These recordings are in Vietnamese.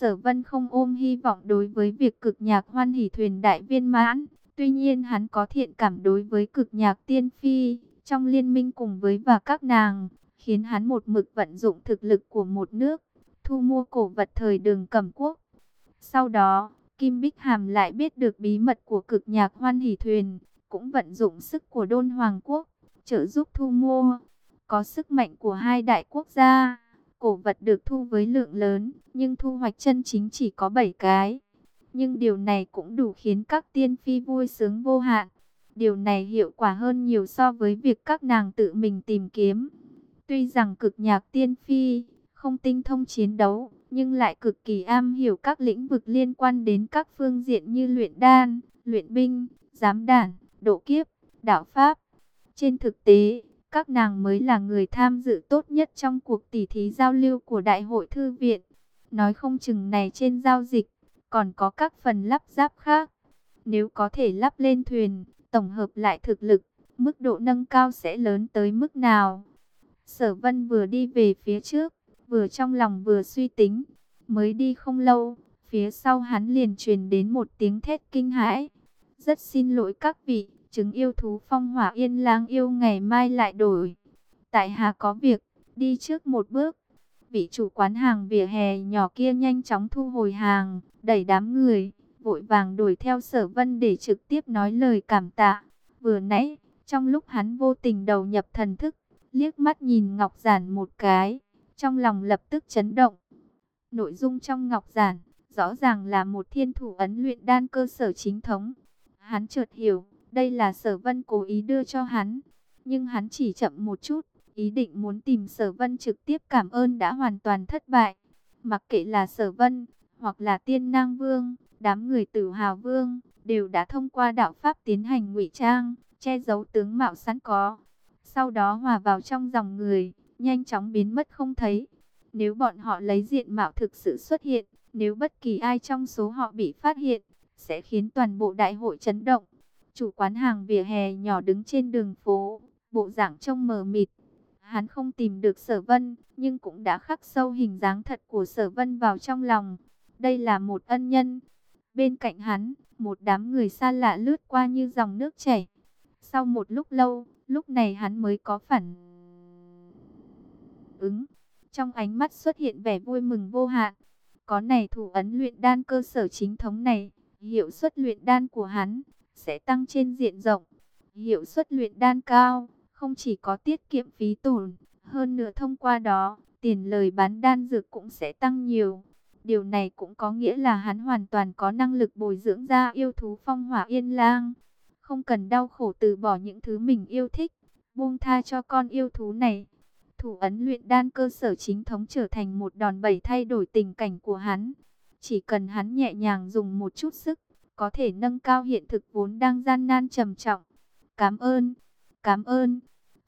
Sở Vân không ôm hy vọng đối với việc cực nhạc hoan hỷ thuyền đại viên mãn. Tuy nhiên hắn có thiện cảm đối với cực nhạc tiên phi, trong liên minh cùng với và các nàng, khiến hắn một mực vận dụng thực lực của một nước, thu mua cổ vật thời đường cẩm quốc. Sau đó, Kim Bích Hàm lại biết được bí mật của cực nhạc hoan hỷ thuyền, cũng vận dụng sức của đôn hoàng quốc, trợ giúp thu mua. Có sức mạnh của hai đại quốc gia, cổ vật được thu với lượng lớn, nhưng thu hoạch chân chính chỉ có 7 cái. Nhưng điều này cũng đủ khiến các tiên phi vui sướng vô hạn. Điều này hiệu quả hơn nhiều so với việc các nàng tự mình tìm kiếm. Tuy rằng cực nhạc tiên phi không tinh thông chiến đấu, nhưng lại cực kỳ am hiểu các lĩnh vực liên quan đến các phương diện như luyện đan, luyện binh, giám đản, độ kiếp, đạo pháp. Trên thực tế, các nàng mới là người tham dự tốt nhất trong cuộc tỉ thí giao lưu của Đại hội Thư viện. Nói không chừng này trên giao dịch, còn có các phần lắp ráp khác. Nếu có thể lắp lên thuyền, tổng hợp lại thực lực, mức độ nâng cao sẽ lớn tới mức nào? Sở Vân vừa đi về phía trước, vừa trong lòng vừa suy tính. Mới đi không lâu, phía sau hắn liền truyền đến một tiếng thét kinh hãi. Rất xin lỗi các vị, chứng yêu thú phong hỏa yên lang yêu ngày mai lại đổi. Tại hà có việc, đi trước một bước. Vị chủ quán hàng vỉa hè nhỏ kia nhanh chóng thu hồi hàng, đẩy đám người, vội vàng đuổi theo sở vân để trực tiếp nói lời cảm tạ. Vừa nãy, trong lúc hắn vô tình đầu nhập thần thức, liếc mắt nhìn Ngọc Giản một cái, trong lòng lập tức chấn động. Nội dung trong Ngọc Giản, rõ ràng là một thiên thủ ấn luyện đan cơ sở chính thống. Hắn chợt hiểu, đây là sở vân cố ý đưa cho hắn. Nhưng hắn chỉ chậm một chút, ý định muốn tìm sở vân trực tiếp cảm ơn đã hoàn toàn thất bại. Mặc kệ là sở vân, hoặc là tiên nang vương, đám người tử hào vương, đều đã thông qua đạo pháp tiến hành ngụy trang, che giấu tướng mạo sẵn có. Sau đó hòa vào trong dòng người, nhanh chóng biến mất không thấy. Nếu bọn họ lấy diện mạo thực sự xuất hiện, nếu bất kỳ ai trong số họ bị phát hiện, sẽ khiến toàn bộ đại hội chấn động. Chủ quán hàng vỉa hè nhỏ đứng trên đường phố, bộ dạng trông mờ mịt. Hắn không tìm được sở vân, nhưng cũng đã khắc sâu hình dáng thật của sở vân vào trong lòng. Đây là một ân nhân. Bên cạnh hắn, một đám người xa lạ lướt qua như dòng nước chảy. Sau một lúc lâu, lúc này hắn mới có phản ứng. Trong ánh mắt xuất hiện vẻ vui mừng vô hạn. Có này thủ ấn luyện đan cơ sở chính thống này, hiệu suất luyện đan của hắn sẽ tăng trên diện rộng. Hiệu suất luyện đan cao, không chỉ có tiết kiệm phí tổn, hơn nữa thông qua đó, tiền lời bán đan dược cũng sẽ tăng nhiều. Điều này cũng có nghĩa là hắn hoàn toàn có năng lực bồi dưỡng ra yêu thú phong hỏa yên lang. Không cần đau khổ từ bỏ những thứ mình yêu thích, buông tha cho con yêu thú này. Thủ ấn luyện đan cơ sở chính thống trở thành một đòn bẩy thay đổi tình cảnh của hắn. Chỉ cần hắn nhẹ nhàng dùng một chút sức, có thể nâng cao hiện thực vốn đang gian nan trầm trọng. Cảm ơn, cảm ơn.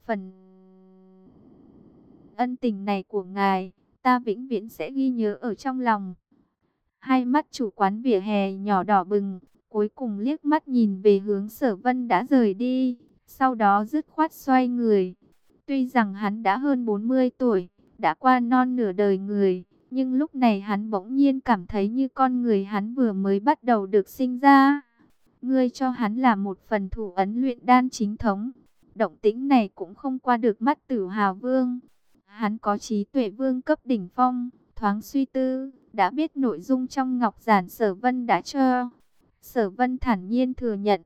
Phần ân tình này của ngài, ta vĩnh viễn sẽ ghi nhớ ở trong lòng. Hai mắt chủ quán vỉa hè nhỏ đỏ bừng, cuối cùng liếc mắt nhìn về hướng sở vân đã rời đi, sau đó dứt khoát xoay người. Tuy rằng hắn đã hơn 40 tuổi, đã qua non nửa đời người, nhưng lúc này hắn bỗng nhiên cảm thấy như con người hắn vừa mới bắt đầu được sinh ra. Ngươi cho hắn là một phần thủ ấn luyện đan chính thống. Động tĩnh này cũng không qua được mắt tử hào vương. Hắn có trí tuệ vương cấp đỉnh phong, thoáng suy tư, đã biết nội dung trong ngọc giản sở vân đã cho. Sở vân thản nhiên thừa nhận.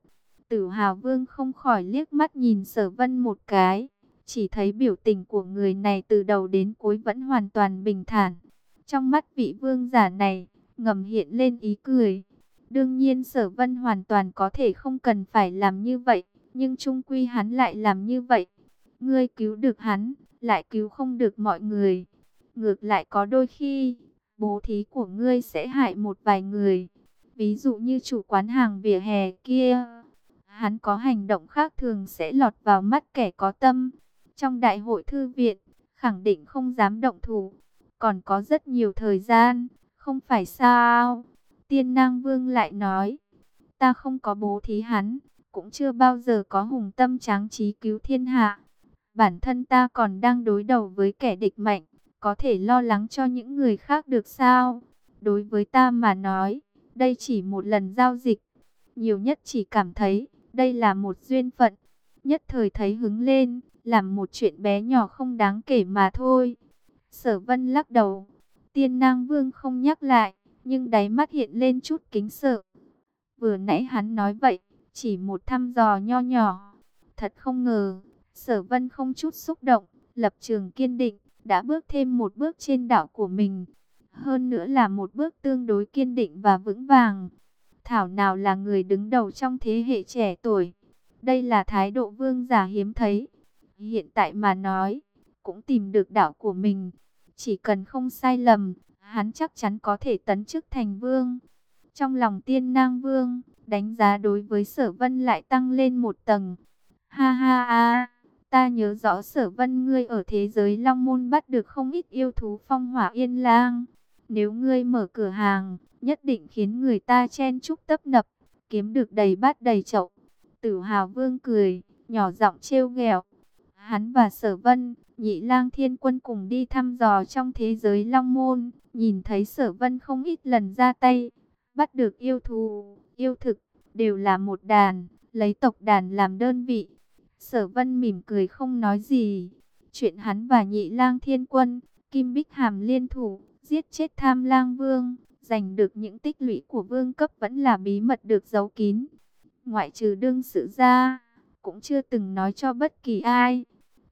Tử hào vương không khỏi liếc mắt nhìn sở vân một cái. Chỉ thấy biểu tình của người này từ đầu đến cuối vẫn hoàn toàn bình thản. Trong mắt vị vương giả này, ngầm hiện lên ý cười. Đương nhiên sở vân hoàn toàn có thể không cần phải làm như vậy, nhưng trung quy hắn lại làm như vậy. Ngươi cứu được hắn, lại cứu không được mọi người. Ngược lại có đôi khi, bố thí của ngươi sẽ hại một vài người. Ví dụ như chủ quán hàng vỉa hè kia, hắn có hành động khác thường sẽ lọt vào mắt kẻ có tâm. Trong đại hội thư viện, khẳng định không dám động thủ, còn có rất nhiều thời gian, không phải sao? Tiên Nang Vương lại nói, ta không có bố thí hắn, cũng chưa bao giờ có hùng tâm tráng trí cứu thiên hạ. Bản thân ta còn đang đối đầu với kẻ địch mạnh, có thể lo lắng cho những người khác được sao? Đối với ta mà nói, đây chỉ một lần giao dịch. Nhiều nhất chỉ cảm thấy, đây là một duyên phận. Nhất thời thấy hứng lên, làm một chuyện bé nhỏ không đáng kể mà thôi. Sở vân lắc đầu. Tiên nang vương không nhắc lại, nhưng đáy mắt hiện lên chút kính sợ. Vừa nãy hắn nói vậy, chỉ một thăm dò nho nhỏ. Thật không ngờ, sở vân không chút xúc động, lập trường kiên định, đã bước thêm một bước trên đảo của mình. Hơn nữa là một bước tương đối kiên định và vững vàng. Thảo nào là người đứng đầu trong thế hệ trẻ tuổi. Đây là thái độ vương giả hiếm thấy. Hiện tại mà nói, cũng tìm được đảo của mình. Chỉ cần không sai lầm, hắn chắc chắn có thể tấn chức thành vương. Trong lòng tiên nang vương, đánh giá đối với sở vân lại tăng lên một tầng. Ha ha ha, ta nhớ rõ sở vân ngươi ở thế giới Long Môn bắt được không ít yêu thú phong hỏa yên lang. Nếu ngươi mở cửa hàng, nhất định khiến người ta chen chúc tấp nập, kiếm được đầy bát đầy chậu. Tử hào vương cười, nhỏ giọng trêu ghẹo. Hắn và sở vân, nhị lang thiên quân cùng đi thăm dò trong thế giới Long Môn, nhìn thấy sở vân không ít lần ra tay, bắt được yêu thù, yêu thực, đều là một đàn, lấy tộc đàn làm đơn vị. Sở vân mỉm cười không nói gì. Chuyện hắn và nhị lang thiên quân, Kim Bích Hàm liên thủ, giết chết tham lang vương, giành được những tích lũy của vương cấp vẫn là bí mật được giấu kín. Ngoại trừ đương sự ra, cũng chưa từng nói cho bất kỳ ai.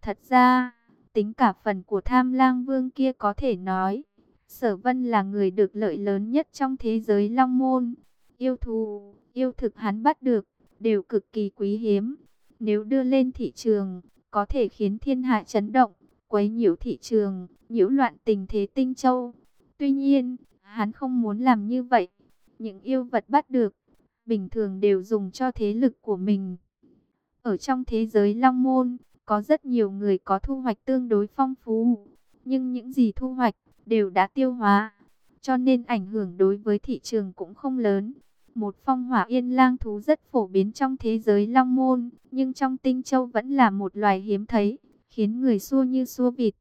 Thật ra, tính cả phần của tham lang vương kia có thể nói, sở vân là người được lợi lớn nhất trong thế giới long môn. Yêu thù, yêu thực hắn bắt được, đều cực kỳ quý hiếm. Nếu đưa lên thị trường, có thể khiến thiên hạ chấn động, quấy nhiễu thị trường, nhiễu loạn tình thế tinh châu. Tuy nhiên, hắn không muốn làm như vậy. Những yêu vật bắt được, bình thường đều dùng cho thế lực của mình. Ở trong thế giới Long Môn, có rất nhiều người có thu hoạch tương đối phong phú. Nhưng những gì thu hoạch, đều đã tiêu hóa. Cho nên ảnh hưởng đối với thị trường cũng không lớn. Một phong hỏa yên lang thú rất phổ biến trong thế giới Long Môn, nhưng trong Tinh Châu vẫn là một loài hiếm thấy, khiến người xua như xua vịt.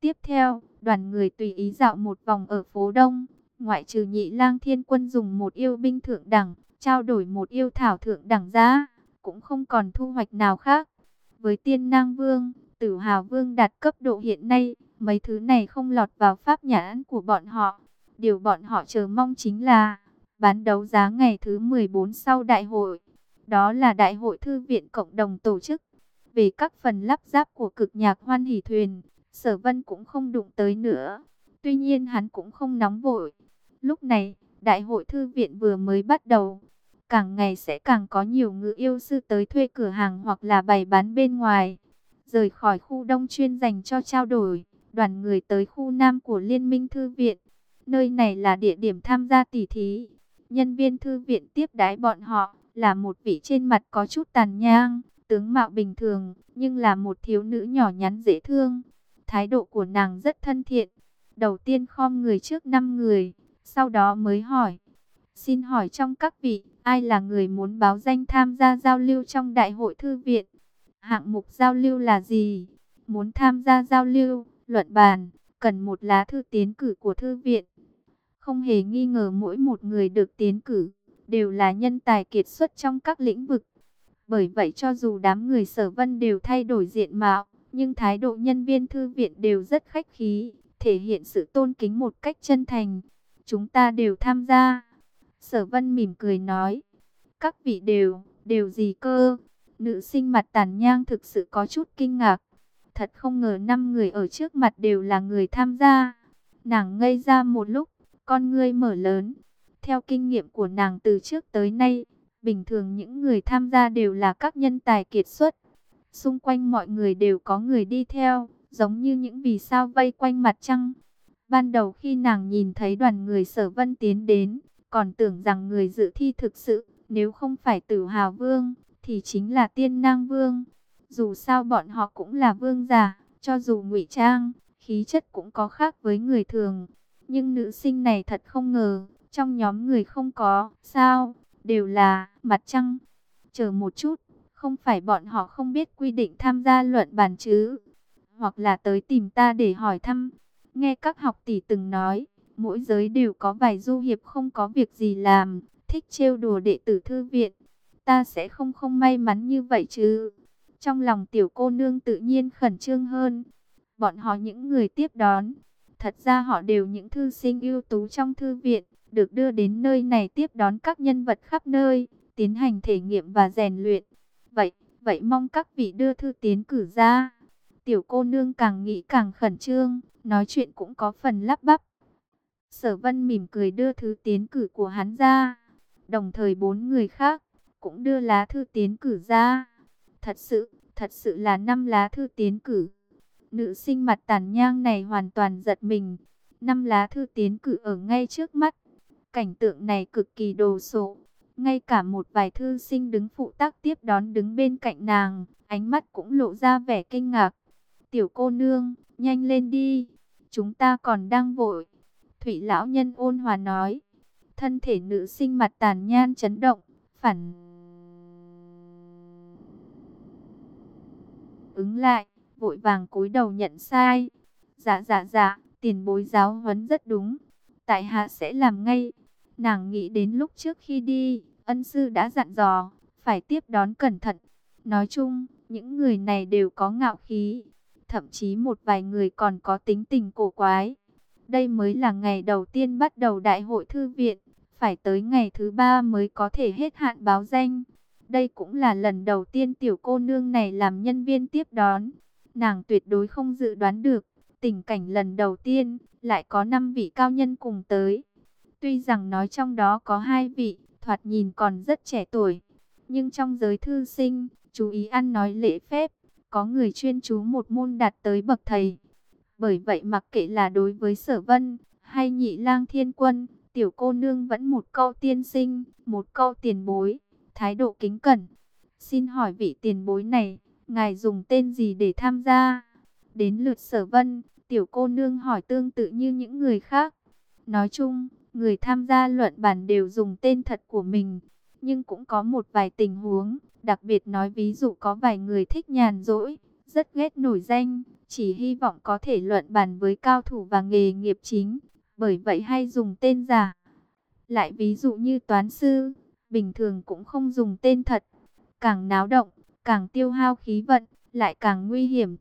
Tiếp theo, đoàn người tùy ý dạo một vòng ở phố Đông, ngoại trừ nhị lang thiên quân dùng một yêu binh thượng đẳng, trao đổi một yêu thảo thượng đẳng giá, cũng không còn thu hoạch nào khác. Với tiên nang vương, tử hào vương đạt cấp độ hiện nay, mấy thứ này không lọt vào pháp nhãn của bọn họ. Điều bọn họ chờ mong chính là bán đấu giá ngày thứ 14 sau đại hội. Đó là đại hội thư viện cộng đồng tổ chức. Về các phần lắp ráp của cực nhạc hoan hỷ thuyền, sở vân cũng không đụng tới nữa. Tuy nhiên hắn cũng không nóng vội. Lúc này, đại hội thư viện vừa mới bắt đầu. Càng ngày sẽ càng có nhiều ngự yêu sư tới thuê cửa hàng hoặc là bày bán bên ngoài. Rời khỏi khu đông chuyên dành cho trao đổi, đoàn người tới khu nam của Liên minh Thư viện. Nơi này là địa điểm tham gia tỉ thí. Nhân viên thư viện tiếp đái bọn họ là một vị trên mặt có chút tàn nhang, tướng mạo bình thường, nhưng là một thiếu nữ nhỏ nhắn dễ thương. Thái độ của nàng rất thân thiện. Đầu tiên khom người trước năm người, sau đó mới hỏi. Xin hỏi trong các vị, ai là người muốn báo danh tham gia giao lưu trong đại hội thư viện? Hạng mục giao lưu là gì? Muốn tham gia giao lưu, luận bàn, cần một lá thư tiến cử của thư viện. Không hề nghi ngờ mỗi một người được tiến cử, đều là nhân tài kiệt xuất trong các lĩnh vực. Bởi vậy cho dù đám người sở vân đều thay đổi diện mạo, nhưng thái độ nhân viên thư viện đều rất khách khí, thể hiện sự tôn kính một cách chân thành. Chúng ta đều tham gia. Sở vân mỉm cười nói, các vị đều, đều gì cơ? Nữ sinh mặt tàn nhang thực sự có chút kinh ngạc. Thật không ngờ năm người ở trước mặt đều là người tham gia. Nàng ngây ra một lúc, con ngươi mở lớn. Theo kinh nghiệm của nàng từ trước tới nay, bình thường những người tham gia đều là các nhân tài kiệt xuất. Xung quanh mọi người đều có người đi theo, giống như những vì sao vây quanh mặt trăng. Ban đầu khi nàng nhìn thấy đoàn người sở vân tiến đến, còn tưởng rằng người dự thi thực sự, nếu không phải tử hào vương, thì chính là tiên nang vương. Dù sao bọn họ cũng là vương giả, cho dù ngụy trang, khí chất cũng có khác với người thường. Nhưng nữ sinh này thật không ngờ, trong nhóm người không có, sao, đều là mặt trăng. Chờ một chút, không phải bọn họ không biết quy định tham gia luận bàn chứ, hoặc là tới tìm ta để hỏi thăm. Nghe các học tỷ từng nói, Mỗi giới đều có vài du hiệp không có việc gì làm, thích trêu đùa đệ tử thư viện. Ta sẽ không không may mắn như vậy chứ. Trong lòng tiểu cô nương tự nhiên khẩn trương hơn. Bọn họ những người tiếp đón. Thật ra họ đều những thư sinh ưu tú trong thư viện, được đưa đến nơi này tiếp đón các nhân vật khắp nơi, tiến hành thể nghiệm và rèn luyện. Vậy, vậy mong các vị đưa thư tiến cử ra. Tiểu cô nương càng nghĩ càng khẩn trương, nói chuyện cũng có phần lắp bắp. Sở vân mỉm cười đưa thư tiến cử của hắn ra. Đồng thời bốn người khác cũng đưa lá thư tiến cử ra. Thật sự, thật sự là năm lá thư tiến cử. Nữ sinh mặt tàn nhang này hoàn toàn giật mình. Năm lá thư tiến cử ở ngay trước mắt. Cảnh tượng này cực kỳ đồ sộ. Ngay cả một vài thư sinh đứng phụ tác tiếp đón đứng bên cạnh nàng, ánh mắt cũng lộ ra vẻ kinh ngạc. Tiểu cô nương, nhanh lên đi, chúng ta còn đang vội. Thủy lão nhân ôn hòa nói, thân thể nữ sinh mặt tàn nhan chấn động, phản ứng lại, vội vàng cúi đầu nhận sai. Dạ dạ dạ, tiền bối giáo huấn rất đúng, tại hạ sẽ làm ngay. Nàng nghĩ đến lúc trước khi đi, ân sư đã dặn dò, phải tiếp đón cẩn thận. Nói chung, những người này đều có ngạo khí, thậm chí một vài người còn có tính tình cổ quái. Đây mới là ngày đầu tiên bắt đầu đại hội thư viện, phải tới ngày thứ ba mới có thể hết hạn báo danh. Đây cũng là lần đầu tiên tiểu cô nương này làm nhân viên tiếp đón. Nàng tuyệt đối không dự đoán được, tình cảnh lần đầu tiên, lại có 5 vị cao nhân cùng tới. Tuy rằng nói trong đó có hai vị, thoạt nhìn còn rất trẻ tuổi, nhưng trong giới thư sinh, chú ý ăn nói lễ phép, có người chuyên chú một môn đạt tới bậc thầy. Bởi vậy mặc kệ là đối với sở vân, hay nhị lang thiên quân, tiểu cô nương vẫn một câu tiên sinh, một câu tiền bối, thái độ kính cẩn. Xin hỏi vị tiền bối này, ngài dùng tên gì để tham gia? Đến lượt sở vân, tiểu cô nương hỏi tương tự như những người khác. Nói chung, người tham gia luận bản đều dùng tên thật của mình, nhưng cũng có một vài tình huống, đặc biệt nói ví dụ có vài người thích nhàn rỗi, rất ghét nổi danh, chỉ hy vọng có thể luận bàn với cao thủ và nghề nghiệp chính, bởi vậy hay dùng tên giả. Lại ví dụ như toán sư, bình thường cũng không dùng tên thật, càng náo động, càng tiêu hao khí vận, lại càng nguy hiểm.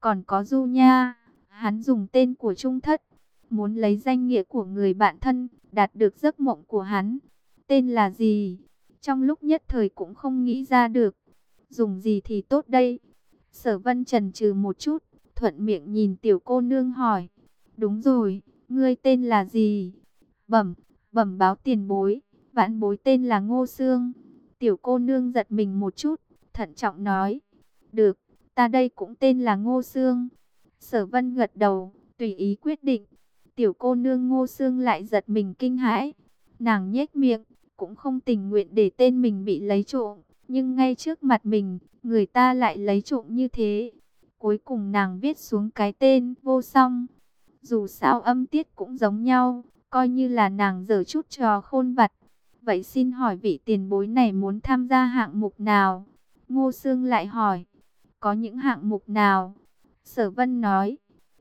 Còn có Du Nha, hắn dùng tên của Trung Thất, muốn lấy danh nghĩa của người bạn thân, đạt được giấc mộng của hắn. Tên là gì? Trong lúc nhất thời cũng không nghĩ ra được. Dùng gì thì tốt đây? Sở vân trần trừ một chút, thuận miệng nhìn tiểu cô nương hỏi. Đúng rồi, ngươi tên là gì? Bẩm, bẩm báo tiền bối, vãn bối tên là Ngô Sương. Tiểu cô nương giật mình một chút, thận trọng nói. Được, ta đây cũng tên là Ngô Sương. Sở vân gật đầu, tùy ý quyết định. Tiểu cô nương Ngô Sương lại giật mình kinh hãi. Nàng nhếch miệng, cũng không tình nguyện để tên mình bị lấy trộm. Nhưng ngay trước mặt mình, người ta lại lấy trộm như thế. Cuối cùng nàng viết xuống cái tên vô song. Dù sao âm tiết cũng giống nhau, coi như là nàng dở chút trò khôn vặt. Vậy xin hỏi vị tiền bối này muốn tham gia hạng mục nào? Ngô Sương lại hỏi, có những hạng mục nào? Sở Vân nói,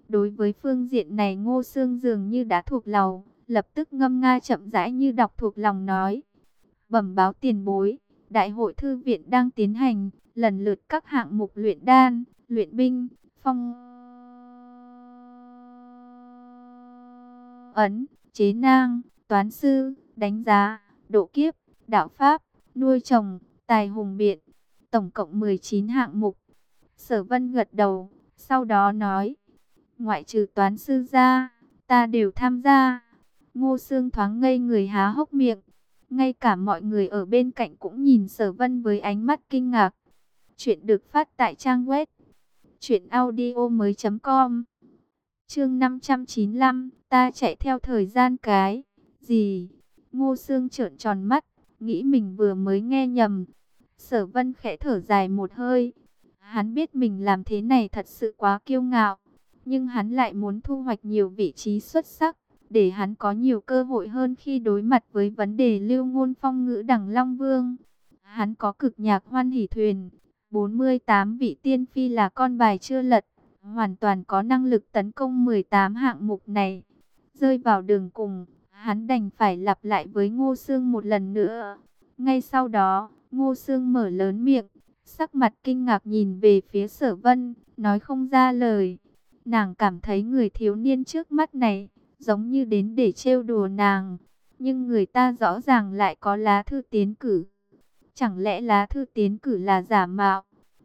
đối với phương diện này Ngô Sương dường như đã thuộc lầu, lập tức ngâm nga chậm rãi như đọc thuộc lòng nói. Bẩm báo tiền bối, Đại hội thư viện đang tiến hành, lần lượt các hạng mục luyện đan, luyện binh, phong ấn, chế nang, toán sư, đánh giá, độ kiếp, đạo pháp, nuôi trồng, tài hùng biện, tổng cộng 19 hạng mục. Sở Vân gật đầu, sau đó nói, ngoại trừ toán sư ra, ta đều tham gia. Ngô Sương thoáng ngây người há hốc miệng, ngay cả mọi người ở bên cạnh cũng nhìn sở vân với ánh mắt kinh ngạc. Chuyện được phát tại trang web mới com Chương 595, ta chạy theo thời gian cái. Gì? Ngô Sương trợn tròn mắt, nghĩ mình vừa mới nghe nhầm. Sở Vân khẽ thở dài một hơi. Hắn biết mình làm thế này thật sự quá kiêu ngạo, nhưng hắn lại muốn thu hoạch nhiều vị trí xuất sắc để hắn có nhiều cơ hội hơn khi đối mặt với vấn đề lưu ngôn phong ngữ đẳng Long Vương. Hắn có cực nhạc hoan hỷ thuyền, 48 vị tiên phi là con bài chưa lật, hoàn toàn có năng lực tấn công 18 hạng mục này. Rơi vào đường cùng, hắn đành phải lặp lại với Ngô Sương một lần nữa. Ngay sau đó, Ngô Sương mở lớn miệng, sắc mặt kinh ngạc nhìn về phía sở vân, nói không ra lời. Nàng cảm thấy người thiếu niên trước mắt này, giống như đến để trêu đùa nàng. Nhưng người ta rõ ràng lại có lá thư tiến cử. Chẳng lẽ lá thư tiến cử là giả mạo?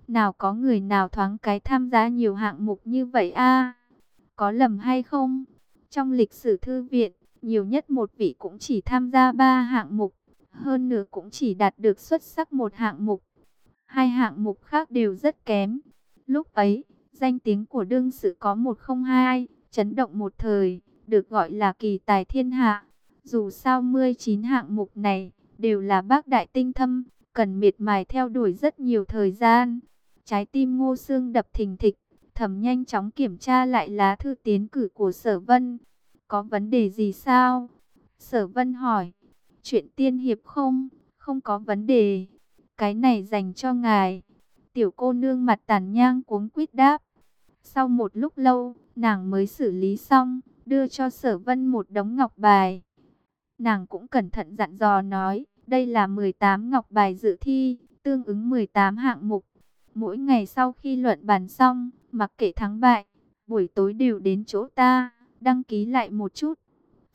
Nào có người nào thoáng cái tham gia nhiều hạng mục như vậy a Có lầm hay không? Trong lịch sử thư viện, nhiều nhất một vị cũng chỉ tham gia ba hạng mục. Hơn nữa cũng chỉ đạt được xuất sắc một hạng mục. Hai hạng mục khác đều rất kém. Lúc ấy, danh tiếng của đương sự có một không hai, chấn động một thời, được gọi là kỳ tài thiên hạ. Dù sao 19 hạng mục này, đều là bác đại tinh thâm, cần miệt mài theo đuổi rất nhiều thời gian. Trái tim ngô xương đập thình thịch, thầm nhanh chóng kiểm tra lại lá thư tiến cử của sở vân. Có vấn đề gì sao? Sở vân hỏi. Chuyện tiên hiệp không? Không có vấn đề. Cái này dành cho ngài. Tiểu cô nương mặt tàn nhang cuống quýt đáp. Sau một lúc lâu, nàng mới xử lý xong, đưa cho sở vân một đống ngọc bài. Nàng cũng cẩn thận dặn dò nói, đây là 18 ngọc bài dự thi, tương ứng 18 hạng mục. Mỗi ngày sau khi luận bàn xong, mặc kệ thắng bại, buổi tối đều đến chỗ ta, đăng ký lại một chút.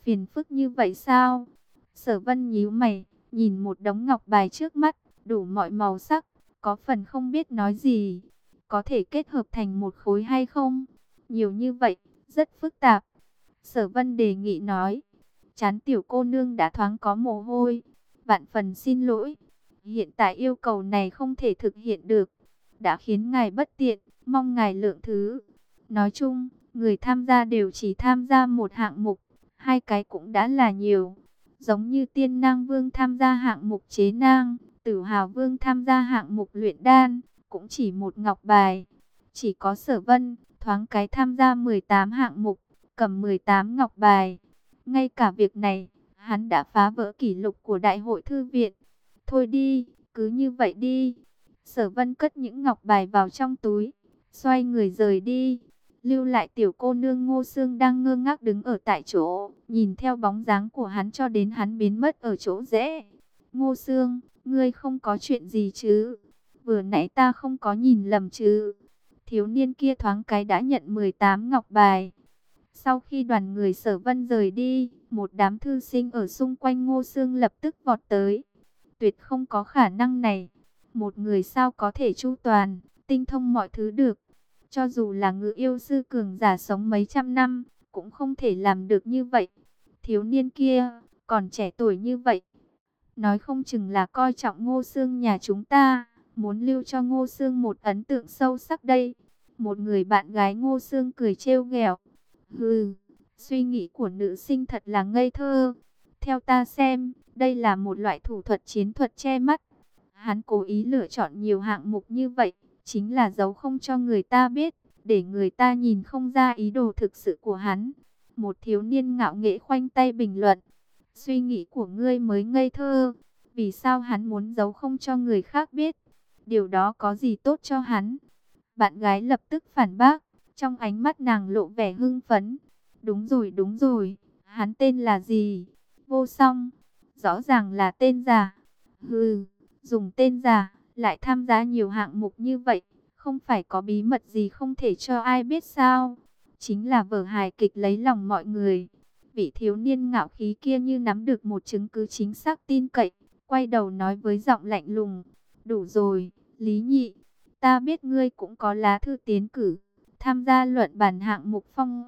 Phiền phức như vậy sao? Sở vân nhíu mày, nhìn một đống ngọc bài trước mắt, đủ mọi màu sắc, có phần không biết nói gì. Có thể kết hợp thành một khối hay không? Nhiều như vậy, rất phức tạp. Sở vân đề nghị nói, chán tiểu cô nương đã thoáng có mồ hôi. Vạn phần xin lỗi, hiện tại yêu cầu này không thể thực hiện được. Đã khiến ngài bất tiện, mong ngài lượng thứ. Nói chung, người tham gia đều chỉ tham gia một hạng mục, hai cái cũng đã là nhiều. Giống như tiên nang vương tham gia hạng mục chế nang, tử hào vương tham gia hạng mục luyện đan, cũng chỉ một ngọc bài. Chỉ có sở vân, thoáng cái tham gia 18 hạng mục, cầm 18 ngọc bài. Ngay cả việc này, hắn đã phá vỡ kỷ lục của đại hội thư viện. Thôi đi, cứ như vậy đi. Sở vân cất những ngọc bài vào trong túi, xoay người rời đi. Lưu lại tiểu cô nương ngô xương đang ngơ ngác đứng ở tại chỗ, nhìn theo bóng dáng của hắn cho đến hắn biến mất ở chỗ rẽ. Ngô xương, ngươi không có chuyện gì chứ? Vừa nãy ta không có nhìn lầm chứ? Thiếu niên kia thoáng cái đã nhận 18 ngọc bài. Sau khi đoàn người sở vân rời đi, một đám thư sinh ở xung quanh ngô xương lập tức vọt tới. Tuyệt không có khả năng này. Một người sao có thể chu toàn, tinh thông mọi thứ được. Cho dù là ngự yêu sư cường giả sống mấy trăm năm, cũng không thể làm được như vậy. Thiếu niên kia, còn trẻ tuổi như vậy. Nói không chừng là coi trọng ngô xương nhà chúng ta, muốn lưu cho ngô xương một ấn tượng sâu sắc đây. Một người bạn gái ngô xương cười trêu ghẹo Hừ, suy nghĩ của nữ sinh thật là ngây thơ. Theo ta xem, đây là một loại thủ thuật chiến thuật che mắt. Hắn cố ý lựa chọn nhiều hạng mục như vậy, chính là giấu không cho người ta biết, để người ta nhìn không ra ý đồ thực sự của hắn. Một thiếu niên ngạo nghễ khoanh tay bình luận, suy nghĩ của ngươi mới ngây thơ, vì sao hắn muốn giấu không cho người khác biết, điều đó có gì tốt cho hắn. Bạn gái lập tức phản bác, trong ánh mắt nàng lộ vẻ hưng phấn. Đúng rồi, đúng rồi, hắn tên là gì? Vô song, rõ ràng là tên giả. Hừ, dùng tên giả, lại tham gia nhiều hạng mục như vậy, không phải có bí mật gì không thể cho ai biết sao? Chính là vở hài kịch lấy lòng mọi người. Vị thiếu niên ngạo khí kia như nắm được một chứng cứ chính xác tin cậy, quay đầu nói với giọng lạnh lùng. Đủ rồi, Lý Nhị, ta biết ngươi cũng có lá thư tiến cử tham gia luận bản hạng mục phong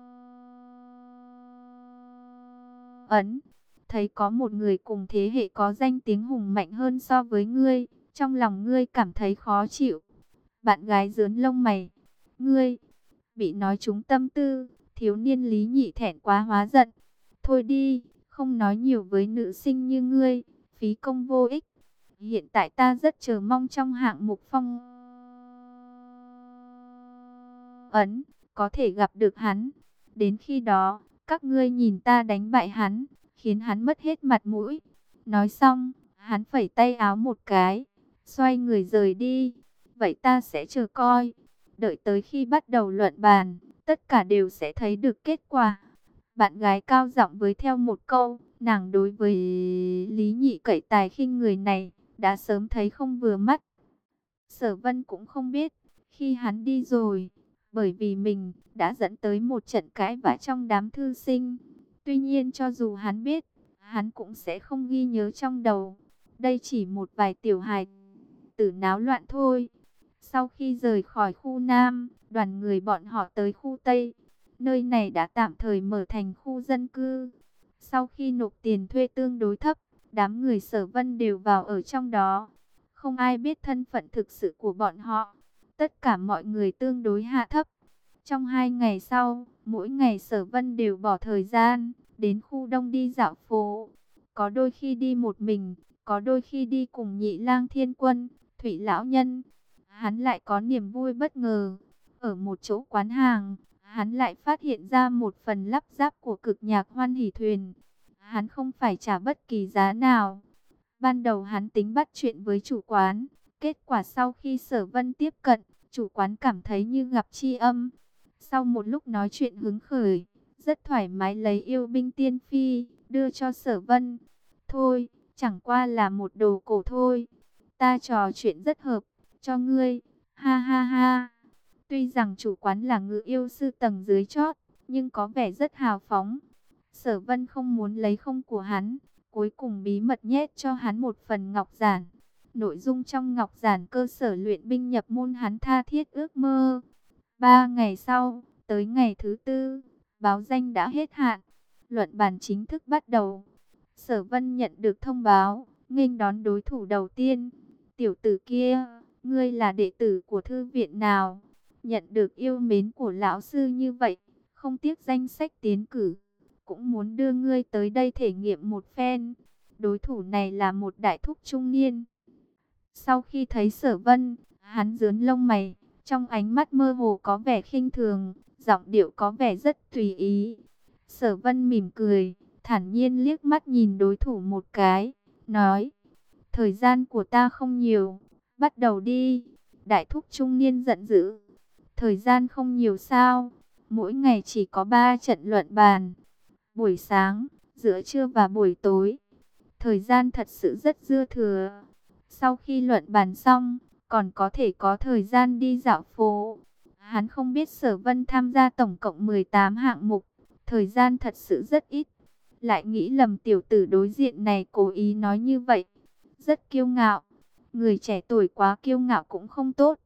ấn. Thấy có một người cùng thế hệ có danh tiếng hùng mạnh hơn so với ngươi, trong lòng ngươi cảm thấy khó chịu. Bạn gái dướn lông mày, ngươi bị nói trúng tâm tư, thiếu niên lý nhị thẹn quá hóa giận. Thôi đi, không nói nhiều với nữ sinh như ngươi, phí công vô ích. Hiện tại ta rất chờ mong trong hạng mục phong phong ấn, có thể gặp được hắn. Đến khi đó, các ngươi nhìn ta đánh bại hắn, khiến hắn mất hết mặt mũi. Nói xong, hắn phẩy tay áo một cái, xoay người rời đi. Vậy ta sẽ chờ coi. Đợi tới khi bắt đầu luận bàn, tất cả đều sẽ thấy được kết quả. Bạn gái cao giọng với theo một câu, nàng đối với Lý Nhị cậy tài khinh người này, đã sớm thấy không vừa mắt. Sở Vân cũng không biết, khi hắn đi rồi, bởi vì mình đã dẫn tới một trận cãi vã trong đám thư sinh. Tuy nhiên cho dù hắn biết, hắn cũng sẽ không ghi nhớ trong đầu. Đây chỉ một vài tiểu hài tử náo loạn thôi. Sau khi rời khỏi khu Nam, đoàn người bọn họ tới khu Tây. Nơi này đã tạm thời mở thành khu dân cư. Sau khi nộp tiền thuê tương đối thấp, đám người sở vân đều vào ở trong đó. Không ai biết thân phận thực sự của bọn họ. Tất cả mọi người tương đối hạ thấp. Trong hai ngày sau, mỗi ngày sở vân đều bỏ thời gian, đến khu đông đi dạo phố. Có đôi khi đi một mình, có đôi khi đi cùng nhị lang thiên quân, thủy lão nhân. Hắn lại có niềm vui bất ngờ. Ở một chỗ quán hàng, hắn lại phát hiện ra một phần lắp ráp của cực nhạc hoan hỷ thuyền. Hắn không phải trả bất kỳ giá nào. Ban đầu hắn tính bắt chuyện với chủ quán. Kết quả sau khi sở vân tiếp cận, chủ quán cảm thấy như gặp chi âm. Sau một lúc nói chuyện hứng khởi, rất thoải mái lấy yêu binh tiên phi, đưa cho sở vân. Thôi, chẳng qua là một đồ cổ thôi. Ta trò chuyện rất hợp, cho ngươi. Ha ha ha. Tuy rằng chủ quán là ngự yêu sư tầng dưới chót, nhưng có vẻ rất hào phóng. Sở vân không muốn lấy không của hắn, cuối cùng bí mật nhét cho hắn một phần ngọc giản. Nội dung trong ngọc giản cơ sở luyện binh nhập môn hắn tha thiết ước mơ. Ba ngày sau, tới ngày thứ tư, báo danh đã hết hạn. Luận bàn chính thức bắt đầu. Sở Vân nhận được thông báo, nghênh đón đối thủ đầu tiên. Tiểu tử kia, ngươi là đệ tử của thư viện nào? Nhận được yêu mến của lão sư như vậy, không tiếc danh sách tiến cử. Cũng muốn đưa ngươi tới đây thể nghiệm một phen. Đối thủ này là một đại thúc trung niên. Sau khi thấy sở vân, hắn dướn lông mày, trong ánh mắt mơ hồ có vẻ khinh thường, giọng điệu có vẻ rất tùy ý. Sở vân mỉm cười, thản nhiên liếc mắt nhìn đối thủ một cái, nói, thời gian của ta không nhiều, bắt đầu đi. Đại thúc trung niên giận dữ, thời gian không nhiều sao, mỗi ngày chỉ có 3 trận luận bàn, buổi sáng, giữa trưa và buổi tối. Thời gian thật sự rất dư thừa. Sau khi luận bàn xong, còn có thể có thời gian đi dạo phố. Hắn không biết sở vân tham gia tổng cộng 18 hạng mục, thời gian thật sự rất ít. Lại nghĩ lầm tiểu tử đối diện này cố ý nói như vậy. Rất kiêu ngạo. Người trẻ tuổi quá kiêu ngạo cũng không tốt.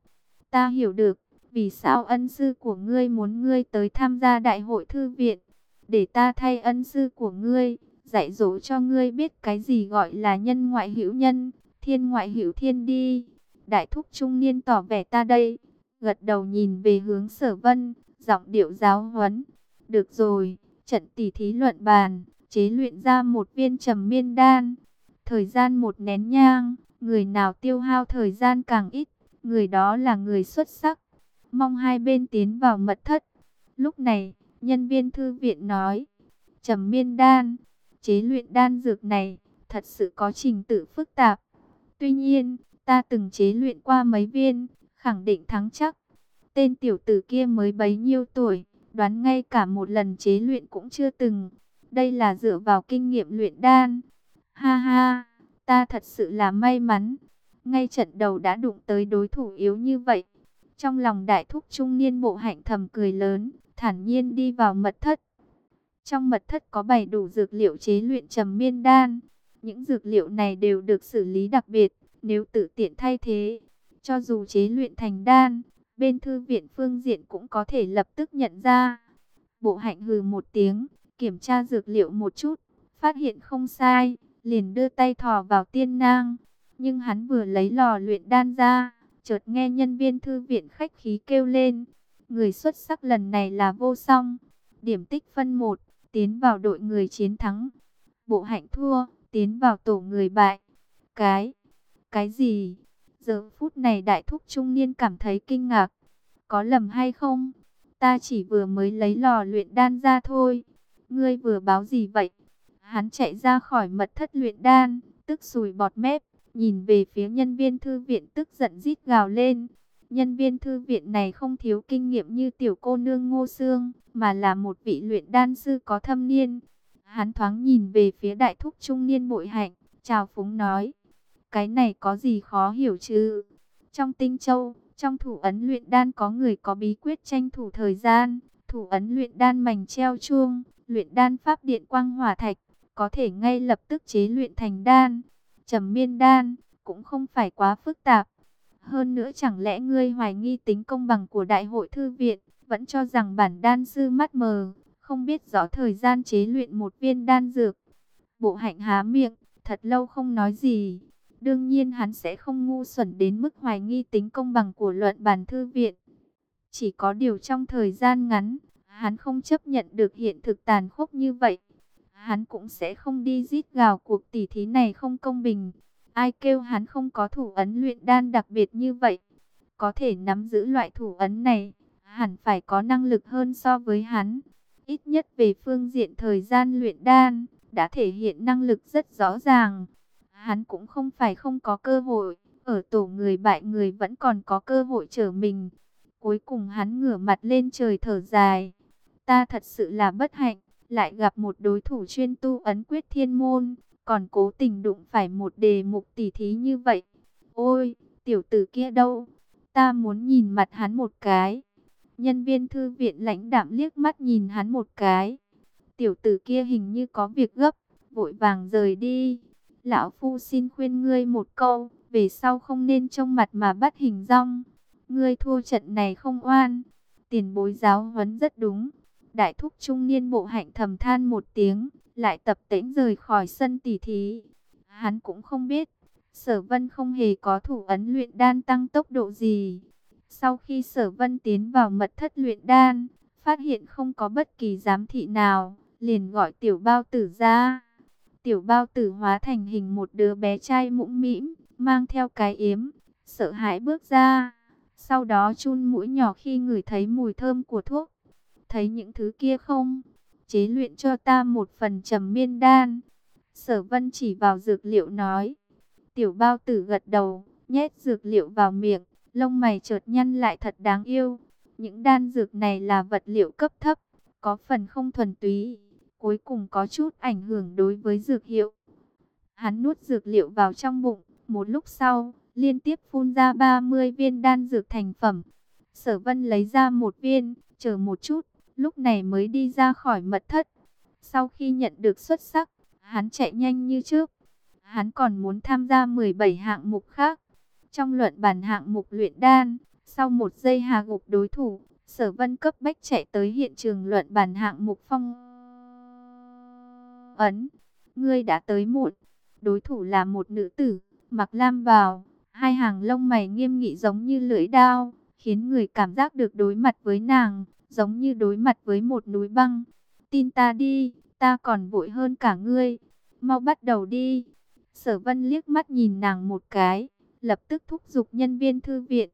Ta hiểu được, vì sao ân sư của ngươi muốn ngươi tới tham gia đại hội thư viện. Để ta thay ân sư của ngươi, dạy dỗ cho ngươi biết cái gì gọi là nhân ngoại hữu nhân, thiên ngoại hữu thiên đi. Đại thúc trung niên tỏ vẻ ta đây, gật đầu nhìn về hướng sở vân, giọng điệu giáo huấn. Được rồi, trận tỷ thí luận bàn, chế luyện ra một viên trầm miên đan. Thời gian một nén nhang, người nào tiêu hao thời gian càng ít, người đó là người xuất sắc. Mong hai bên tiến vào mật thất. Lúc này, nhân viên thư viện nói, trầm miên đan, chế luyện đan dược này, thật sự có trình tự phức tạp. Tuy nhiên, ta từng chế luyện qua mấy viên, khẳng định thắng chắc. Tên tiểu tử kia mới bấy nhiêu tuổi, đoán ngay cả một lần chế luyện cũng chưa từng. Đây là dựa vào kinh nghiệm luyện đan. Ha ha, ta thật sự là may mắn. Ngay trận đầu đã đụng tới đối thủ yếu như vậy. Trong lòng đại thúc trung niên bộ hạnh thầm cười lớn, thản nhiên đi vào mật thất. Trong mật thất có bày đủ dược liệu chế luyện trầm miên đan. Những dược liệu này đều được xử lý đặc biệt, nếu tự tiện thay thế. Cho dù chế luyện thành đan, bên thư viện phương diện cũng có thể lập tức nhận ra. Bộ hạnh hừ một tiếng, kiểm tra dược liệu một chút, phát hiện không sai, liền đưa tay thò vào tiên nang. Nhưng hắn vừa lấy lò luyện đan ra, chợt nghe nhân viên thư viện khách khí kêu lên. Người xuất sắc lần này là vô song. Điểm tích phân 1, tiến vào đội người chiến thắng. Bộ hạnh thua, tiến vào tổ người bại. Cái, cái gì? Giờ phút này đại thúc trung niên cảm thấy kinh ngạc. Có lầm hay không? Ta chỉ vừa mới lấy lò luyện đan ra thôi. Ngươi vừa báo gì vậy? Hắn chạy ra khỏi mật thất luyện đan, tức sùi bọt mép, nhìn về phía nhân viên thư viện tức giận rít gào lên. Nhân viên thư viện này không thiếu kinh nghiệm như tiểu cô nương ngô xương, mà là một vị luyện đan sư có thâm niên. Hắn thoáng nhìn về phía đại thúc trung niên bội hạnh, chào phúng nói. Cái này có gì khó hiểu chứ? Trong tinh châu, trong thủ ấn luyện đan có người có bí quyết tranh thủ thời gian, thủ ấn luyện đan mảnh treo chuông, luyện đan pháp điện quang hỏa thạch, có thể ngay lập tức chế luyện thành đan. Trầm miên đan, cũng không phải quá phức tạp. Hơn nữa chẳng lẽ ngươi hoài nghi tính công bằng của đại hội thư viện, vẫn cho rằng bản đan sư mắt mờ, không biết rõ thời gian chế luyện một viên đan dược. Bộ hạnh há miệng, thật lâu không nói gì. Đương nhiên hắn sẽ không ngu xuẩn đến mức hoài nghi tính công bằng của luận bản thư viện. Chỉ có điều trong thời gian ngắn, hắn không chấp nhận được hiện thực tàn khốc như vậy. Hắn cũng sẽ không đi giết gào cuộc tỉ thí này không công bình. Ai kêu hắn không có thủ ấn luyện đan đặc biệt như vậy. Có thể nắm giữ loại thủ ấn này, hẳn phải có năng lực hơn so với hắn. Ít nhất về phương diện thời gian luyện đan, đã thể hiện năng lực rất rõ ràng. Hắn cũng không phải không có cơ hội, ở tổ người bại người vẫn còn có cơ hội trở mình. Cuối cùng hắn ngửa mặt lên trời thở dài. Ta thật sự là bất hạnh, lại gặp một đối thủ chuyên tu ấn quyết thiên môn, còn cố tình đụng phải một đề mục tỉ thí như vậy. Ôi, tiểu tử kia đâu? Ta muốn nhìn mặt hắn một cái. Nhân viên thư viện lãnh đạm liếc mắt nhìn hắn một cái. Tiểu tử kia hình như có việc gấp, vội vàng rời đi. Lão Phu xin khuyên ngươi một câu, về sau không nên trông mặt mà bắt hình rong. Ngươi thua trận này không oan. Tiền bối giáo huấn rất đúng. Đại thúc trung niên bộ hạnh thầm than một tiếng, lại tập tễnh rời khỏi sân tỷ thí. Hắn cũng không biết, sở vân không hề có thủ ấn luyện đan tăng tốc độ gì. Sau khi sở vân tiến vào mật thất luyện đan, phát hiện không có bất kỳ giám thị nào, liền gọi tiểu bao tử ra. Tiểu bao tử hóa thành hình một đứa bé trai mũm mĩm, mang theo cái yếm, sợ hãi bước ra. Sau đó chun mũi nhỏ khi ngửi thấy mùi thơm của thuốc. Thấy những thứ kia không? chế luyện cho ta một phần trầm miên đan. Sở vân chỉ vào dược liệu nói. Tiểu bao tử gật đầu, nhét dược liệu vào miệng, lông mày chợt nhăn lại thật đáng yêu. Những đan dược này là vật liệu cấp thấp, có phần không thuần túy, cuối cùng có chút ảnh hưởng đối với dược hiệu. Hắn nuốt dược liệu vào trong bụng, một lúc sau, liên tiếp phun ra 30 viên đan dược thành phẩm. Sở vân lấy ra một viên, chờ một chút, lúc này mới đi ra khỏi mật thất. Sau khi nhận được xuất sắc, hắn chạy nhanh như trước. Hắn còn muốn tham gia 17 hạng mục khác. Trong luận bản hạng mục luyện đan, sau một giây hà gục đối thủ, sở vân cấp bách chạy tới hiện trường luận bản hạng mục phong. Ấn, ngươi đã tới muộn. Đối thủ là một nữ tử, mặc lam bào, hai hàng lông mày nghiêm nghị giống như lưỡi đao, khiến người cảm giác được đối mặt với nàng, giống như đối mặt với một núi băng. Tin ta đi, ta còn vội hơn cả ngươi. Mau bắt đầu đi. Sở vân liếc mắt nhìn nàng một cái, lập tức thúc giục nhân viên thư viện.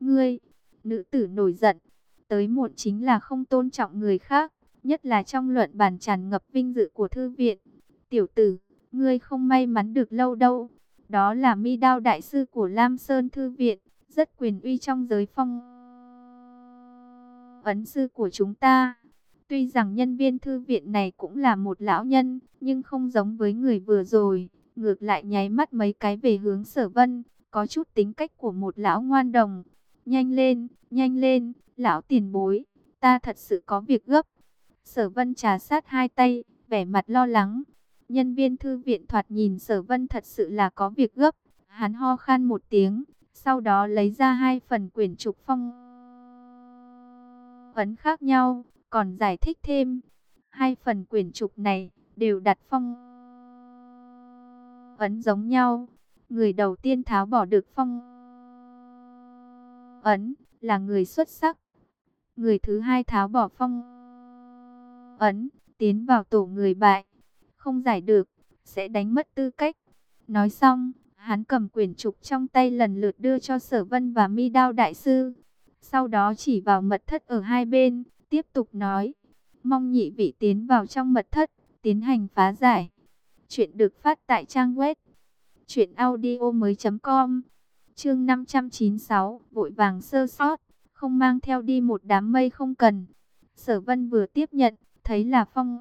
Ngươi, nữ tử nổi giận, tới muộn chính là không tôn trọng người khác, nhất là trong luận bàn tràn ngập vinh dự của thư viện. Tiểu tử, ngươi không may mắn được lâu đâu. Đó là mi đao đại sư của Lam Sơn Thư Viện, rất quyền uy trong giới phong ấn sư của chúng ta. Tuy rằng nhân viên thư viện này cũng là một lão nhân, nhưng không giống với người vừa rồi. Ngược lại nháy mắt mấy cái về hướng sở vân, có chút tính cách của một lão ngoan đồng. Nhanh lên, nhanh lên, lão tiền bối, ta thật sự có việc gấp. Sở vân trà sát hai tay, vẻ mặt lo lắng. Nhân viên thư viện thoạt nhìn sở vân thật sự là có việc gấp. Hắn ho khan một tiếng, sau đó lấy ra hai phần quyển trục phong ấn khác nhau, còn giải thích thêm. Hai phần quyển trục này đều đặt phong ấn giống nhau. Người đầu tiên tháo bỏ được phong ấn là người xuất sắc. Người thứ hai tháo bỏ phong ấn, tiến vào tổ người bại. Không giải được, sẽ đánh mất tư cách. Nói xong, hắn cầm quyển trục trong tay lần lượt đưa cho sở vân và mi đao đại sư. Sau đó chỉ vào mật thất ở hai bên, tiếp tục nói. Mong nhị vị tiến vào trong mật thất, tiến hành phá giải. Chuyện được phát tại trang web. Chuyện audio mới com Chương 596, vội vàng sơ sót, không mang theo đi một đám mây không cần. Sở Vân vừa tiếp nhận, thấy là phong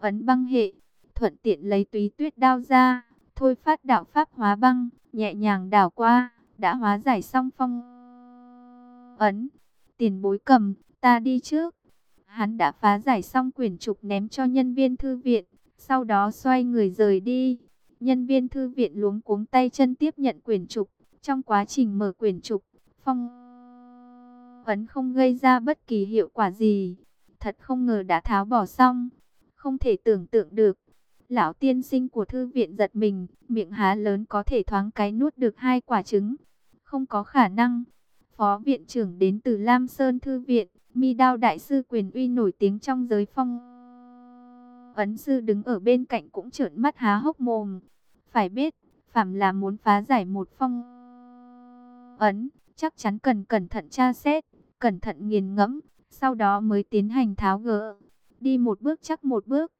ấn băng hệ, thuận tiện lấy túy tuyết đao ra, thôi phát đạo pháp hóa băng, nhẹ nhàng đảo qua, đã hóa giải xong phong ấn. Tiền bối cầm, ta đi trước. Hắn đã phá giải xong quyển trục ném cho nhân viên thư viện, sau đó xoay người rời đi. Nhân viên thư viện luống cuống tay chân tiếp nhận quyển trục. Trong quá trình mở quyển trục, phong ấn không gây ra bất kỳ hiệu quả gì. Thật không ngờ đã tháo bỏ xong. Không thể tưởng tượng được. Lão tiên sinh của thư viện giật mình, miệng há lớn có thể thoáng cái nuốt được hai quả trứng. Không có khả năng. Phó viện trưởng đến từ Lam Sơn Thư viện, mi đao đại sư quyền uy nổi tiếng trong giới phong. Ấn sư đứng ở bên cạnh cũng trợn mắt há hốc mồm. Phải biết, phạm là muốn phá giải một phong ấn, chắc chắn cần cẩn thận tra xét, cẩn thận nghiền ngẫm, sau đó mới tiến hành tháo gỡ. Đi một bước chắc một bước.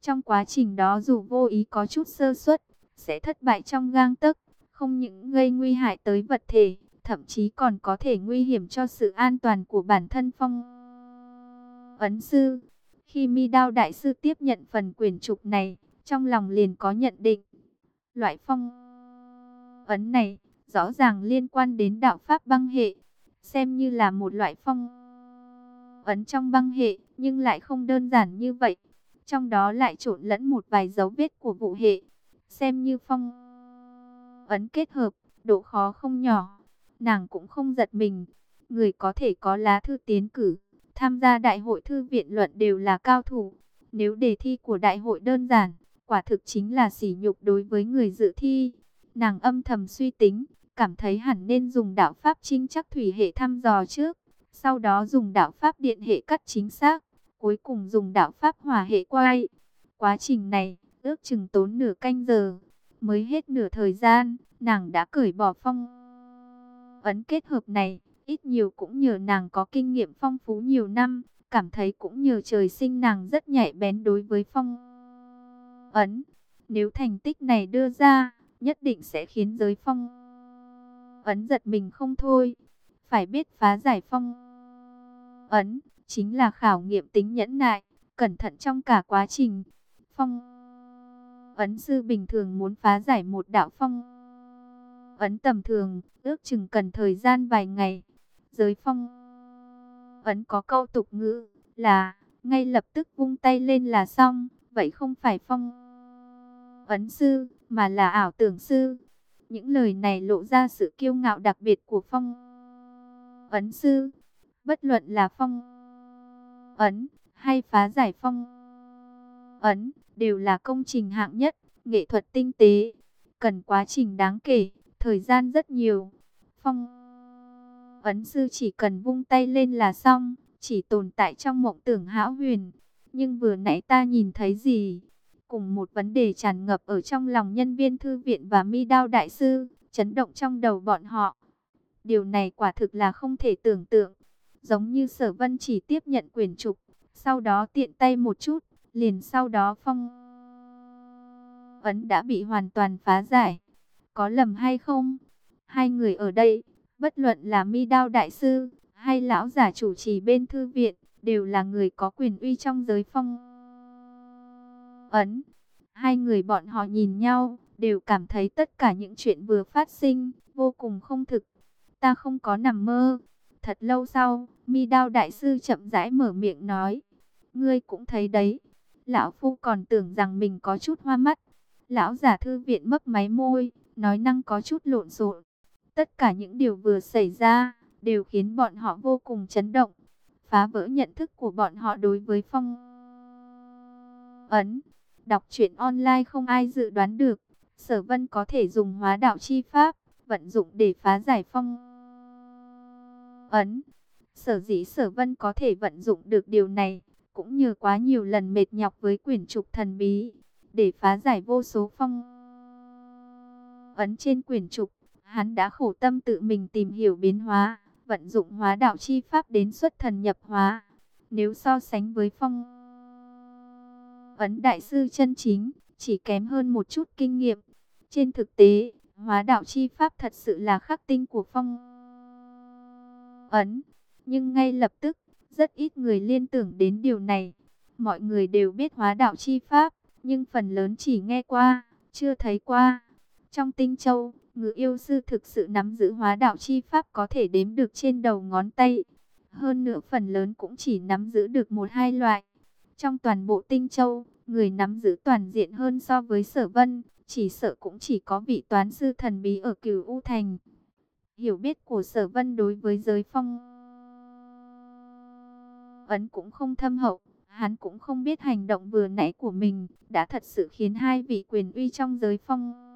Trong quá trình đó dù vô ý có chút sơ suất, sẽ thất bại trong gang tấc, không những gây nguy hại tới vật thể, thậm chí còn có thể nguy hiểm cho sự an toàn của bản thân phong ấn sư. Khi mi đao đại sư tiếp nhận phần quyển trục này, trong lòng liền có nhận định. Loại phong ấn này rõ ràng liên quan đến đạo pháp băng hệ, xem như là một loại phong ấn trong băng hệ, nhưng lại không đơn giản như vậy. Trong đó lại trộn lẫn một vài dấu vết của vụ hệ, xem như phong ấn kết hợp, độ khó không nhỏ. Nàng cũng không giật mình, người có thể có lá thư tiến cử, tham gia đại hội thư viện luận đều là cao thủ. Nếu đề thi của đại hội đơn giản, quả thực chính là sỉ nhục đối với người dự thi. Nàng âm thầm suy tính, cảm thấy hẳn nên dùng đạo pháp trinh chắc thủy hệ thăm dò trước, sau đó dùng đạo pháp điện hệ cắt chính xác, cuối cùng dùng đạo pháp hỏa hệ quay. Quá trình này, ước chừng tốn nửa canh giờ, mới hết nửa thời gian, nàng đã cởi bỏ phong ấn kết hợp này, ít nhiều cũng nhờ nàng có kinh nghiệm phong phú nhiều năm, cảm thấy cũng nhờ trời sinh nàng rất nhạy bén đối với phong ấn. Nếu thành tích này đưa ra, nhất định sẽ khiến giới phong ấn giật mình không thôi. Phải biết phá giải phong ấn, chính là khảo nghiệm tính nhẫn nại, cẩn thận trong cả quá trình. Phong ấn sư bình thường muốn phá giải một đạo phong ấn tầm thường, ước chừng cần thời gian vài ngày. Giới phong ấn có câu tục ngữ là ngay lập tức vung tay lên là xong, vậy không phải phong ấn sư, mà là ảo tưởng sư. Những lời này lộ ra sự kiêu ngạo đặc biệt của phong ấn sư. Bất luận là phong ấn hay phá giải phong ấn đều là công trình hạng nhất, nghệ thuật tinh tế, cần quá trình đáng kể, thời gian rất nhiều. Phong ấn sư chỉ cần vung tay lên là xong, chỉ tồn tại trong mộng tưởng hão huyền. Nhưng vừa nãy ta nhìn thấy gì? Cùng một vấn đề tràn ngập ở trong lòng nhân viên thư viện và mi đao đại sư, chấn động trong đầu bọn họ. Điều này quả thực là không thể tưởng tượng. Giống như sở vân chỉ tiếp nhận quyền trục, sau đó tiện tay một chút, liền sau đó phong ấn đã bị hoàn toàn phá giải. Có lầm hay không? Hai người ở đây, bất luận là mi đao đại sư, hay lão giả chủ trì bên thư viện, đều là người có quyền uy trong giới phong ấn. Hai người bọn họ nhìn nhau, đều cảm thấy tất cả những chuyện vừa phát sinh, vô cùng không thực. Ta không có nằm mơ. Thật lâu sau, mi đao đại sư chậm rãi mở miệng nói. Ngươi cũng thấy đấy. Lão Phu còn tưởng rằng mình có chút hoa mắt. Lão giả thư viện mấp máy môi, nói năng có chút lộn xộn. Tất cả những điều vừa xảy ra, đều khiến bọn họ vô cùng chấn động. Phá vỡ nhận thức của bọn họ đối với phong ấn. Đọc truyện online không ai dự đoán được. Sở vân có thể dùng hóa đạo chi pháp, vận dụng để phá giải phong ấn. Sở dĩ sở vân có thể vận dụng được điều này, cũng nhờ quá nhiều lần mệt nhọc với quyển trục thần bí, để phá giải vô số phong ấn trên quyển trục. Hắn đã khổ tâm tự mình tìm hiểu biến hóa, vận dụng hóa đạo chi pháp đến xuất thần nhập hóa. Nếu so sánh với phong ấn đại sư chân chính, chỉ kém hơn một chút kinh nghiệm. Trên thực tế, Hóa đạo chi pháp thật sự là khắc tinh của phong ấn. Nhưng ngay lập tức, rất ít người liên tưởng đến điều này. Mọi người đều biết hóa đạo chi pháp, nhưng phần lớn chỉ nghe qua, chưa thấy qua. Trong tinh châu, ngự yêu sư thực sự nắm giữ hóa đạo chi pháp có thể đếm được trên đầu ngón tay. Hơn nữa phần lớn cũng chỉ nắm giữ được một hai loại. Trong toàn bộ tinh châu, người nắm giữ toàn diện hơn so với sở vân, chỉ sợ cũng chỉ có vị toán sư thần bí ở cửu U Thành. Hiểu biết của sở vân đối với giới phong ấn cũng không thâm hậu, hắn cũng không biết hành động vừa nãy của mình đã thật sự khiến hai vị quyền uy trong giới phong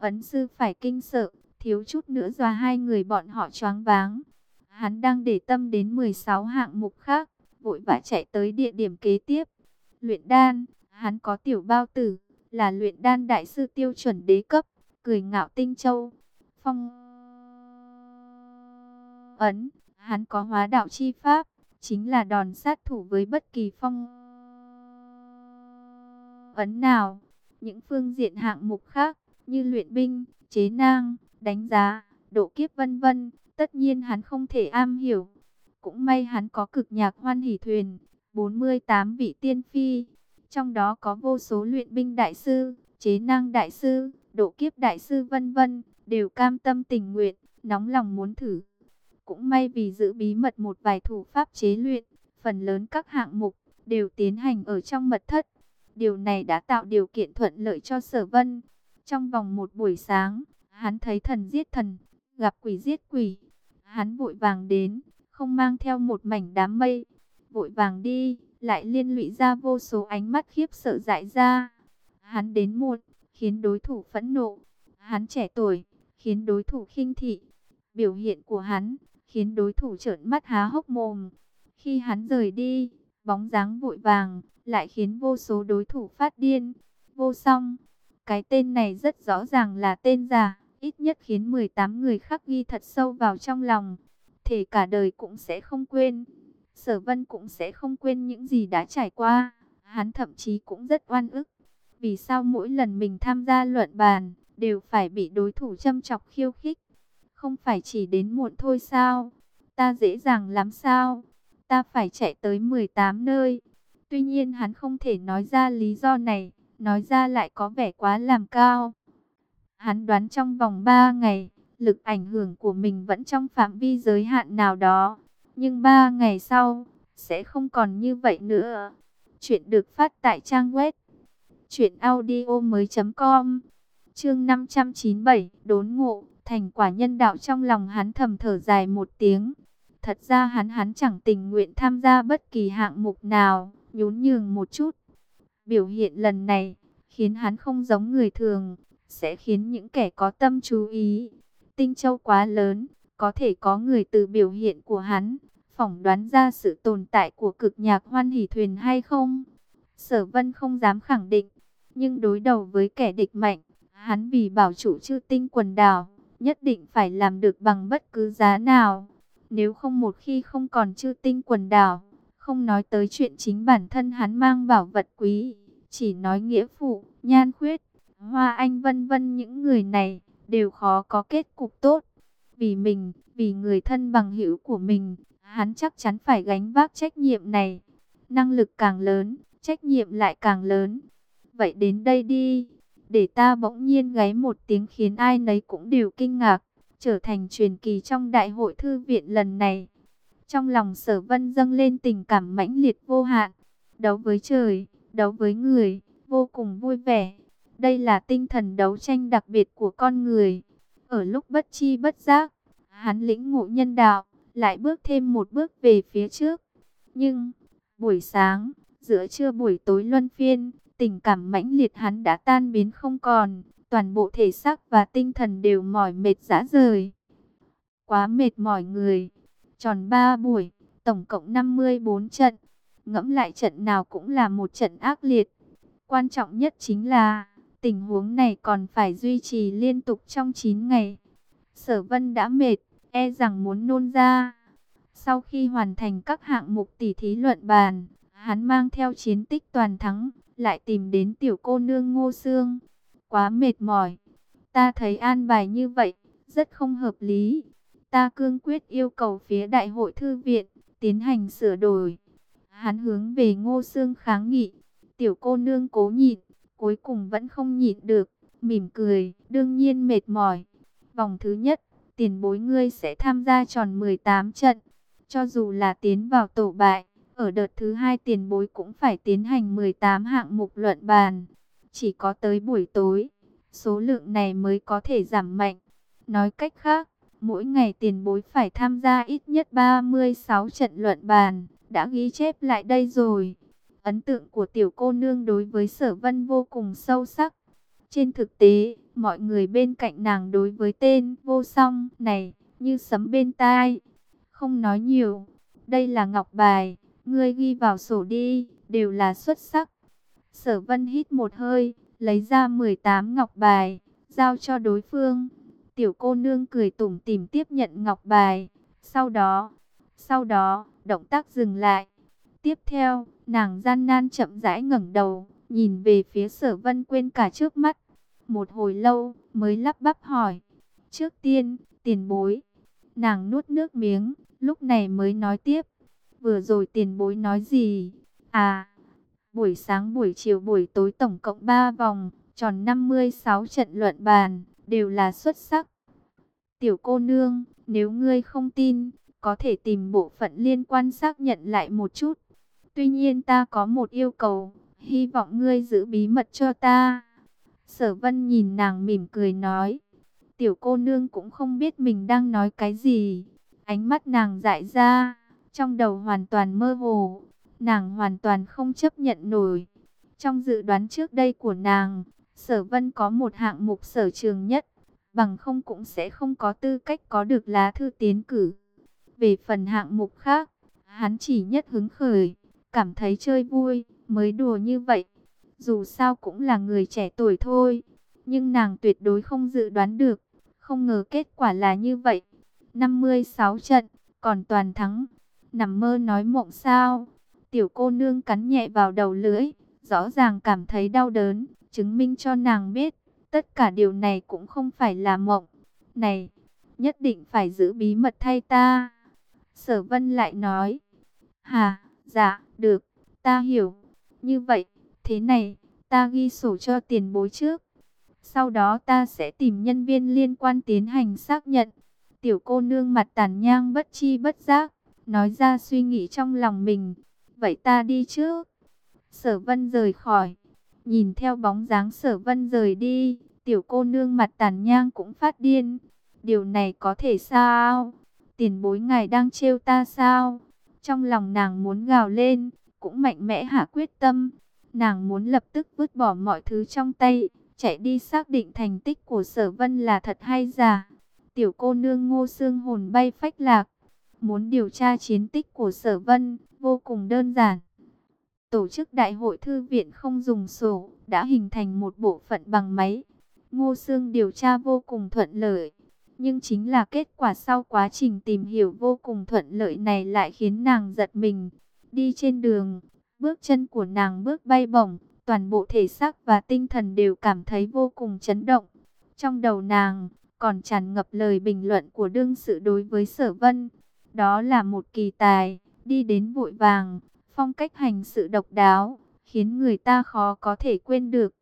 ấn sư phải kinh sợ, thiếu chút nữa dọa hai người bọn họ choáng váng. Hắn đang để tâm đến 16 hạng mục khác, vội vã chạy tới địa điểm kế tiếp. Luyện đan, hắn có tiểu bao tử, là luyện đan đại sư tiêu chuẩn đế cấp, cười ngạo tinh châu. Phong ấn, hắn có hóa đạo chi pháp, chính là đòn sát thủ với bất kỳ phong ấn nào. Những phương diện hạng mục khác, như luyện binh, chế nang, đánh giá, độ kiếp vân vân, tất nhiên hắn không thể am hiểu. Cũng may hắn có cực nhạc hoan hỷ thuyền, 48 vị tiên phi, trong đó có vô số luyện binh đại sư, chế năng đại sư, độ kiếp đại sư vân vân, đều cam tâm tình nguyện, nóng lòng muốn thử. Cũng may vì giữ bí mật một vài thủ pháp chế luyện, phần lớn các hạng mục đều tiến hành ở trong mật thất. Điều này đã tạo điều kiện thuận lợi cho sở vân. Trong vòng một buổi sáng, hắn thấy thần giết thần, gặp quỷ giết quỷ. Hắn vội vàng đến, không mang theo một mảnh đám mây. Vội vàng đi, lại liên lụy ra vô số ánh mắt khiếp sợ dại ra. Hắn đến muộn, khiến đối thủ phẫn nộ. Hắn trẻ tuổi, khiến đối thủ khinh thị. Biểu hiện của hắn, khiến đối thủ trợn mắt há hốc mồm. Khi hắn rời đi, bóng dáng vội vàng, lại khiến vô số đối thủ phát điên. Vô song, cái tên này rất rõ ràng là tên giả, ít nhất khiến 18 người khác ghi thật sâu vào trong lòng. Thể cả đời cũng sẽ không quên. Sở Vân cũng sẽ không quên những gì đã trải qua. Hắn thậm chí cũng rất oan ức. Vì sao mỗi lần mình tham gia luận bàn, đều phải bị đối thủ châm chọc khiêu khích? Không phải chỉ đến muộn thôi sao? Ta dễ dàng lắm sao? Ta phải chạy tới 18 nơi. Tuy nhiên hắn không thể nói ra lý do này, nói ra lại có vẻ quá làm cao. Hắn đoán trong vòng 3 ngày, lực ảnh hưởng của mình vẫn trong phạm vi giới hạn nào đó. Nhưng 3 ngày sau, sẽ không còn như vậy nữa. Chuyện được phát tại trang web chuyểnaudio.com Chương 597, đốn ngộ, thành quả nhân đạo trong lòng hắn thầm thở dài một tiếng. Thật ra hắn hắn chẳng tình nguyện tham gia bất kỳ hạng mục nào, nhún nhường một chút. Biểu hiện lần này khiến hắn không giống người thường, sẽ khiến những kẻ có tâm chú ý. Tinh Châu quá lớn, có thể có người từ biểu hiện của hắn phỏng đoán ra sự tồn tại của cực nhạc hoan hỷ thuyền hay không? Sở Vân không dám khẳng định, nhưng đối đầu với kẻ địch mạnh, hắn vì bảo chủ chư tinh quần đảo, nhất định phải làm được bằng bất cứ giá nào. Nếu không một khi không còn chư tinh quần đảo, không nói tới chuyện chính bản thân hắn mang bảo vật quý, chỉ nói nghĩa phụ, nhan khuyết, hoa anh vân vân những người này, đều khó có kết cục tốt. Vì mình, vì người thân bằng hữu của mình, hắn chắc chắn phải gánh vác trách nhiệm này. Năng lực càng lớn, trách nhiệm lại càng lớn. Vậy đến đây đi, để ta bỗng nhiên gáy một tiếng khiến ai nấy cũng đều kinh ngạc, trở thành truyền kỳ trong đại hội thư viện lần này. Trong lòng sở vân dâng lên tình cảm mãnh liệt vô hạn, đấu với trời, đấu với người, vô cùng vui vẻ. Đây là tinh thần đấu tranh đặc biệt của con người. Ở lúc bất chi bất giác, hắn lĩnh ngộ nhân đạo, lại bước thêm một bước về phía trước. Nhưng, buổi sáng, giữa trưa buổi tối luân phiên, tình cảm mãnh liệt hắn đã tan biến không còn, toàn bộ thể xác và tinh thần đều mỏi mệt rã rời. Quá mệt mỏi người, tròn 3 buổi, tổng cộng 54 trận, ngẫm lại trận nào cũng là một trận ác liệt. Quan trọng nhất chính là, tình huống này còn phải duy trì liên tục trong 9 ngày. Sở vân đã mệt, e rằng muốn nôn ra. Sau khi hoàn thành các hạng mục tỉ thí luận bàn, hắn mang theo chiến tích toàn thắng, lại tìm đến tiểu cô nương Ngô xương quá mệt mỏi. Ta thấy an bài như vậy, rất không hợp lý. Ta cương quyết yêu cầu phía đại hội thư viện, tiến hành sửa đổi. Hắn hướng về ngô Sương kháng nghị. Tiểu cô nương cố nhịn, cuối cùng vẫn không nhịn được, mỉm cười, đương nhiên mệt mỏi. Vòng thứ nhất, tiền bối ngươi sẽ tham gia tròn 18 trận. Cho dù là tiến vào tổ bại, ở đợt thứ hai tiền bối cũng phải tiến hành 18 hạng mục luận bàn. Chỉ có tới buổi tối, số lượng này mới có thể giảm mạnh. Nói cách khác, mỗi ngày tiền bối phải tham gia ít nhất 36 trận luận bàn, đã ghi chép lại đây rồi. Ấn tượng của tiểu cô nương đối với sở vân vô cùng sâu sắc. Trên thực tế, mọi người bên cạnh nàng đối với tên vô song này như sấm bên tai. Không nói nhiều, đây là ngọc bài, ngươi ghi vào sổ đi, đều là xuất sắc. Sở vân hít một hơi, lấy ra 18 ngọc bài, giao cho đối phương. Tiểu cô nương cười tủm tỉm tiếp nhận ngọc bài. Sau đó, sau đó, động tác dừng lại. Tiếp theo, nàng gian nan chậm rãi ngẩng đầu, nhìn về phía sở vân quên cả trước mắt. Một hồi lâu, mới lắp bắp hỏi. Trước tiên, tiền bối. Nàng nuốt nước miếng, lúc này mới nói tiếp. Vừa rồi tiền bối nói gì? À, buổi sáng, buổi chiều, buổi tối tổng cộng 3 vòng, tròn 56 trận luận bàn, đều là xuất sắc. Tiểu cô nương, nếu ngươi không tin, có thể tìm bộ phận liên quan xác nhận lại một chút. Tuy nhiên ta có một yêu cầu, hy vọng ngươi giữ bí mật cho ta. Sở vân nhìn nàng mỉm cười nói. Tiểu cô nương cũng không biết mình đang nói cái gì. Ánh mắt nàng dại ra, trong đầu hoàn toàn mơ hồ. Nàng hoàn toàn không chấp nhận nổi. Trong dự đoán trước đây của nàng, sở vân có một hạng mục sở trường nhất. Bằng không cũng sẽ không có tư cách có được lá thư tiến cử. Về phần hạng mục khác, hắn chỉ nhất hứng khởi, cảm thấy chơi vui, mới đùa như vậy. Dù sao cũng là người trẻ tuổi thôi, nhưng nàng tuyệt đối không dự đoán được, không ngờ kết quả là như vậy. 56 trận, còn toàn thắng, nằm mơ nói mộng sao. Tiểu cô nương cắn nhẹ vào đầu lưỡi, rõ ràng cảm thấy đau đớn, chứng minh cho nàng biết, tất cả điều này cũng không phải là mộng. Này, nhất định phải giữ bí mật thay ta. Sở vân lại nói, hà, dạ, được, ta hiểu. Như vậy, thế này, ta ghi sổ cho tiền bối trước. Sau đó ta sẽ tìm nhân viên liên quan tiến hành xác nhận. Tiểu cô nương mặt tàn nhang bất chi bất giác, nói ra suy nghĩ trong lòng mình. Vậy ta đi trước. Sở vân rời khỏi. Nhìn theo bóng dáng sở vân rời đi, tiểu cô nương mặt tàn nhang cũng phát điên. Điều này có thể sao? Tiền bối ngài đang trêu ta sao? Trong lòng nàng muốn gào lên, cũng mạnh mẽ hạ quyết tâm. Nàng muốn lập tức vứt bỏ mọi thứ trong tay, chạy đi xác định thành tích của sở vân là thật hay giả. Tiểu cô nương ngô xương hồn bay phách lạc. Muốn điều tra chiến tích của sở vân, vô cùng đơn giản. Tổ chức đại hội thư viện không dùng sổ, đã hình thành một bộ phận bằng máy. Ngô Sương điều tra vô cùng thuận lợi. Nhưng chính là kết quả sau quá trình tìm hiểu vô cùng thuận lợi này lại khiến nàng giật mình. Đi trên đường, bước chân của nàng bước bay bổng, toàn bộ thể xác và tinh thần đều cảm thấy vô cùng chấn động. Trong đầu nàng, còn tràn ngập lời bình luận của đương sự đối với sở vân. Đó là một kỳ tài, đi đến vội vàng, phong cách hành sự độc đáo, khiến người ta khó có thể quên được.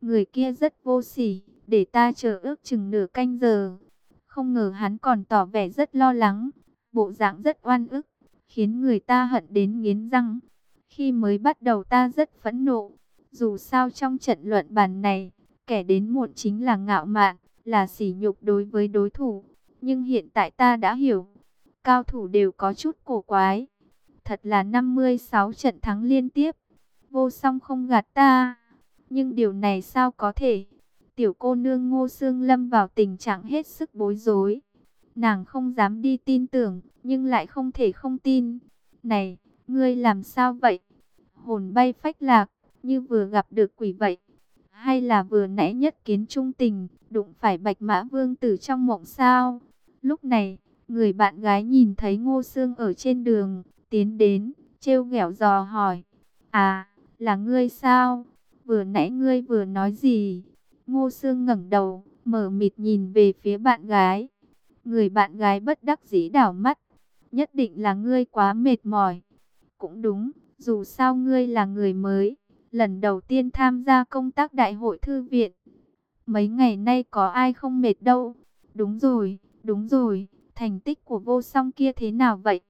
Người kia rất vô sỉ, để ta chờ ước chừng nửa canh giờ. Không ngờ hắn còn tỏ vẻ rất lo lắng, bộ dạng rất oan ức, khiến người ta hận đến nghiến răng. Khi mới bắt đầu ta rất phẫn nộ, dù sao trong trận luận bàn này, kẻ đến muộn chính là ngạo mạn, là sỉ nhục đối với đối thủ. Nhưng hiện tại ta đã hiểu, cao thủ đều có chút cổ quái. Thật là 56 trận thắng liên tiếp, vô song không gạt ta. Nhưng điều này sao có thể? Tiểu cô nương Ngô Sương Lâm vào tình trạng hết sức bối rối. Nàng không dám đi tin tưởng, nhưng lại không thể không tin. Này, ngươi làm sao vậy? Hồn bay phách lạc, như vừa gặp được quỷ vậy. Hay là vừa nãy nhất kiến trung tình, đụng phải bạch mã vương tử trong mộng sao? Lúc này, người bạn gái nhìn thấy Ngô Sương ở trên đường, tiến đến, trêu ghẹo dò hỏi. À, là ngươi sao? Vừa nãy ngươi vừa nói gì? Ngô Sương ngẩng đầu, mở mịt nhìn về phía bạn gái. Người bạn gái bất đắc dĩ đảo mắt. Nhất định là ngươi quá mệt mỏi. Cũng đúng, dù sao ngươi là người mới. Lần đầu tiên tham gia công tác đại hội thư viện. Mấy ngày nay có ai không mệt đâu. Đúng rồi, đúng rồi. Thành tích của vô song kia thế nào vậy?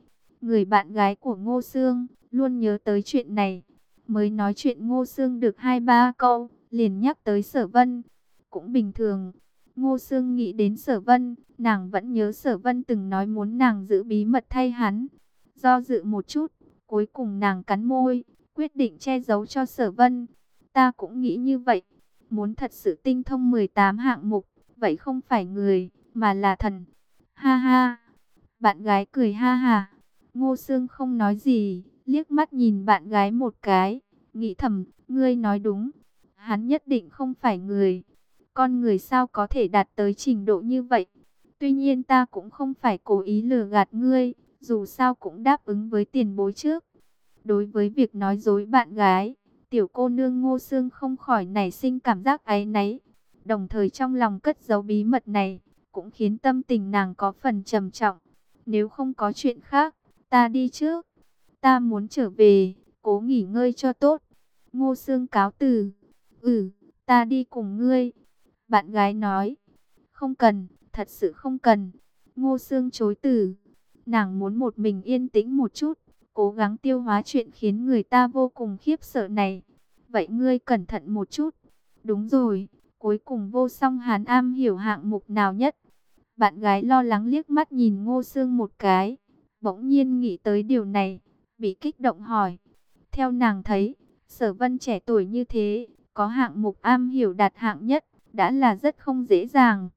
Người bạn gái của Ngô Sương luôn nhớ tới chuyện này. Mới nói chuyện Ngô Sương được hai ba câu, liền nhắc tới Sở Vân. Cũng bình thường. Ngô Sương nghĩ đến Sở Vân, nàng vẫn nhớ Sở Vân từng nói muốn nàng giữ bí mật thay hắn. Do dự một chút, cuối cùng nàng cắn môi, quyết định che giấu cho Sở Vân. Ta cũng nghĩ như vậy, muốn thật sự tinh thông 18 hạng mục, vậy không phải người, mà là thần. Ha ha. Bạn gái cười ha ha. Ngô Sương không nói gì, liếc mắt nhìn bạn gái một cái, nghĩ thầm, ngươi nói đúng, hắn nhất định không phải người. Con người sao có thể đạt tới trình độ như vậy? Tuy nhiên ta cũng không phải cố ý lừa gạt ngươi, dù sao cũng đáp ứng với tiền bối trước. Đối với việc nói dối bạn gái, tiểu cô nương ngô xương không khỏi nảy sinh cảm giác áy náy. Đồng thời trong lòng cất giấu bí mật này, cũng khiến tâm tình nàng có phần trầm trọng. Nếu không có chuyện khác, ta đi trước. Ta muốn trở về, cố nghỉ ngơi cho tốt. Ngô Sương cáo từ. Ừ, ta đi cùng ngươi. Bạn gái nói. Không cần, thật sự không cần. Ngô Sương chối từ. Nàng muốn một mình yên tĩnh một chút. Cố gắng tiêu hóa chuyện khiến người ta vô cùng khiếp sợ này. Vậy ngươi cẩn thận một chút. Đúng rồi, cuối cùng vô song hàn am hiểu hạng mục nào nhất. Bạn gái lo lắng liếc mắt nhìn ngô Sương một cái. Bỗng nhiên nghĩ tới điều này. Bị kích động hỏi. Theo nàng thấy, sở vân trẻ tuổi như thế, có hạng mục am hiểu đạt hạng nhất, đã là rất không dễ dàng.